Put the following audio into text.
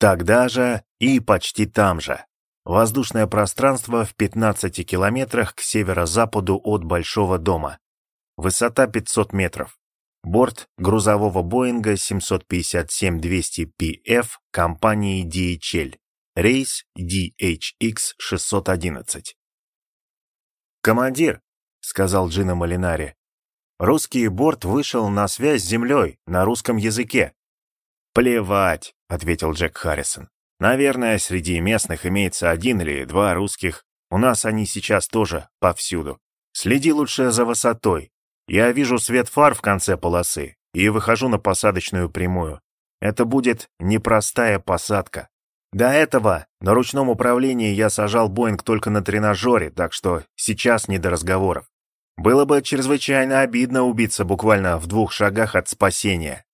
Тогда же и почти там же. Воздушное пространство в 15 километрах к северо-западу от Большого дома. Высота 500 метров. Борт грузового Боинга 757-200PF компании DHL. Рейс DHX-611. «Командир», — сказал Джина Малинари, — «русский борт вышел на связь с землей на русском языке». «Плевать», — ответил Джек Харрисон. «Наверное, среди местных имеется один или два русских. У нас они сейчас тоже повсюду. Следи лучше за высотой. Я вижу свет фар в конце полосы и выхожу на посадочную прямую. Это будет непростая посадка. До этого на ручном управлении я сажал Боинг только на тренажере, так что сейчас не до разговоров. Было бы чрезвычайно обидно убиться буквально в двух шагах от спасения.